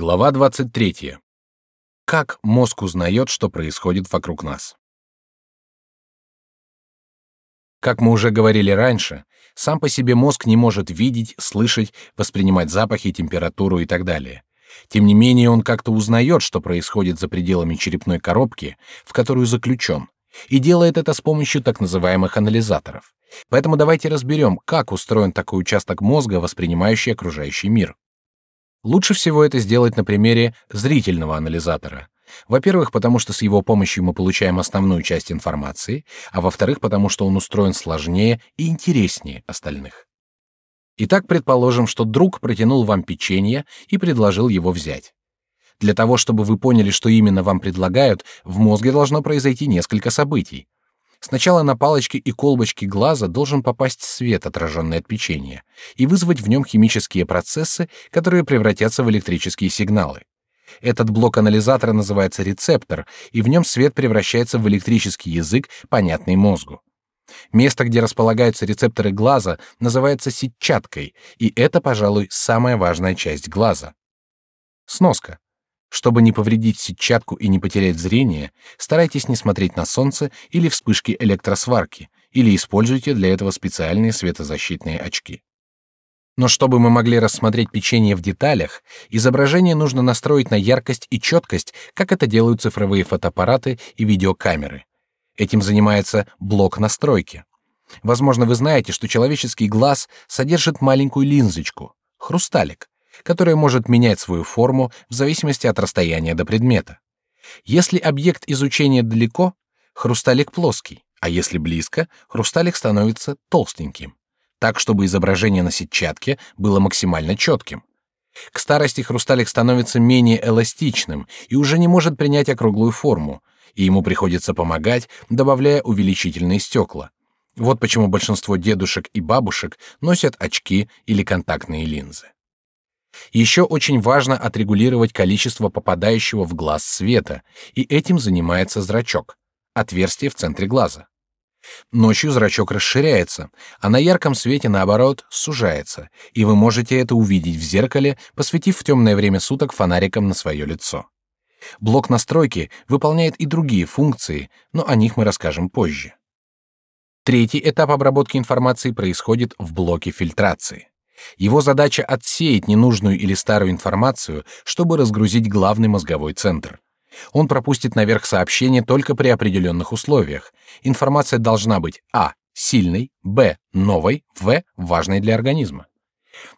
Глава 23. Как мозг узнает, что происходит вокруг нас? Как мы уже говорили раньше, сам по себе мозг не может видеть, слышать, воспринимать запахи, температуру и так далее. Тем не менее, он как-то узнает, что происходит за пределами черепной коробки, в которую заключен, и делает это с помощью так называемых анализаторов. Поэтому давайте разберем, как устроен такой участок мозга, воспринимающий окружающий мир. Лучше всего это сделать на примере зрительного анализатора. Во-первых, потому что с его помощью мы получаем основную часть информации, а во-вторых, потому что он устроен сложнее и интереснее остальных. Итак, предположим, что друг протянул вам печенье и предложил его взять. Для того, чтобы вы поняли, что именно вам предлагают, в мозге должно произойти несколько событий. Сначала на палочке и колбочке глаза должен попасть свет, отраженный от печенья, и вызвать в нем химические процессы, которые превратятся в электрические сигналы. Этот блок анализатора называется рецептор, и в нем свет превращается в электрический язык, понятный мозгу. Место, где располагаются рецепторы глаза, называется сетчаткой, и это, пожалуй, самая важная часть глаза. Сноска. Чтобы не повредить сетчатку и не потерять зрение, старайтесь не смотреть на солнце или вспышки электросварки, или используйте для этого специальные светозащитные очки. Но чтобы мы могли рассмотреть печенье в деталях, изображение нужно настроить на яркость и четкость, как это делают цифровые фотоаппараты и видеокамеры. Этим занимается блок настройки. Возможно, вы знаете, что человеческий глаз содержит маленькую линзочку, хрусталик, которая может менять свою форму в зависимости от расстояния до предмета. Если объект изучения далеко, хрусталик плоский, а если близко, хрусталик становится толстеньким, так чтобы изображение на сетчатке было максимально четким. К старости хрусталик становится менее эластичным и уже не может принять округлую форму, и ему приходится помогать, добавляя увеличительные стекла. Вот почему большинство дедушек и бабушек носят очки или контактные линзы. Еще очень важно отрегулировать количество попадающего в глаз света, и этим занимается зрачок, отверстие в центре глаза. Ночью зрачок расширяется, а на ярком свете, наоборот, сужается, и вы можете это увидеть в зеркале, посветив в темное время суток фонариком на свое лицо. Блок настройки выполняет и другие функции, но о них мы расскажем позже. Третий этап обработки информации происходит в блоке фильтрации. Его задача отсеять ненужную или старую информацию, чтобы разгрузить главный мозговой центр. Он пропустит наверх сообщение только при определенных условиях. Информация должна быть а. сильной, б. новой, в. важной для организма.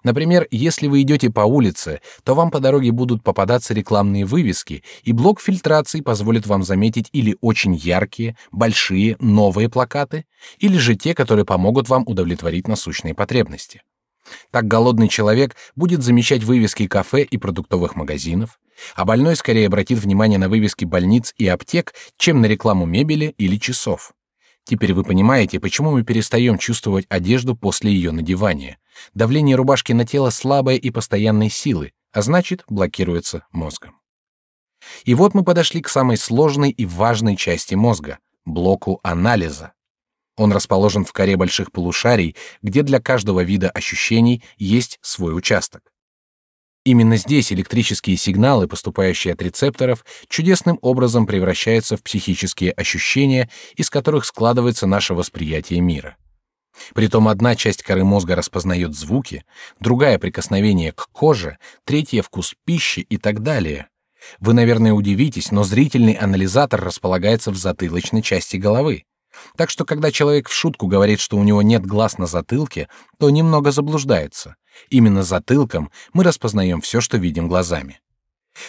Например, если вы идете по улице, то вам по дороге будут попадаться рекламные вывески, и блок фильтрации позволит вам заметить или очень яркие, большие, новые плакаты, или же те, которые помогут вам удовлетворить насущные потребности. Так голодный человек будет замечать вывески кафе и продуктовых магазинов, а больной скорее обратит внимание на вывески больниц и аптек, чем на рекламу мебели или часов. Теперь вы понимаете, почему мы перестаем чувствовать одежду после ее надевания. Давление рубашки на тело слабое и постоянной силы, а значит, блокируется мозгом. И вот мы подошли к самой сложной и важной части мозга — блоку анализа. Он расположен в коре больших полушарий, где для каждого вида ощущений есть свой участок. Именно здесь электрические сигналы, поступающие от рецепторов, чудесным образом превращаются в психические ощущения, из которых складывается наше восприятие мира. Притом одна часть коры мозга распознает звуки, другая — прикосновение к коже, третья — вкус пищи и так далее. Вы, наверное, удивитесь, но зрительный анализатор располагается в затылочной части головы. Так что, когда человек в шутку говорит, что у него нет глаз на затылке, то немного заблуждается. Именно затылком мы распознаем все, что видим глазами.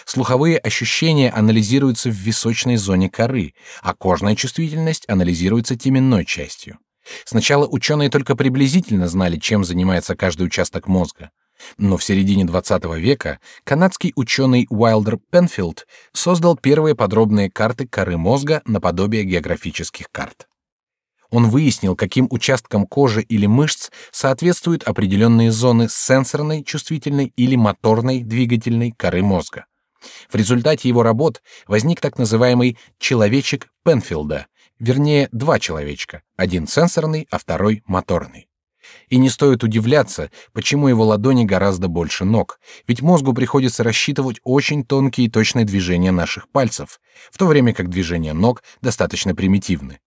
Слуховые ощущения анализируются в височной зоне коры, а кожная чувствительность анализируется теменной частью. Сначала ученые только приблизительно знали, чем занимается каждый участок мозга. Но в середине XX века канадский ученый Уайлдер Пенфилд создал первые подробные карты коры мозга наподобие географических карт. Он выяснил, каким участкам кожи или мышц соответствуют определенные зоны сенсорной, чувствительной или моторной двигательной коры мозга. В результате его работ возник так называемый человечек Пенфилда, вернее, два человечка, один сенсорный, а второй моторный. И не стоит удивляться, почему его ладони гораздо больше ног, ведь мозгу приходится рассчитывать очень тонкие и точные движения наших пальцев, в то время как движения ног достаточно примитивны.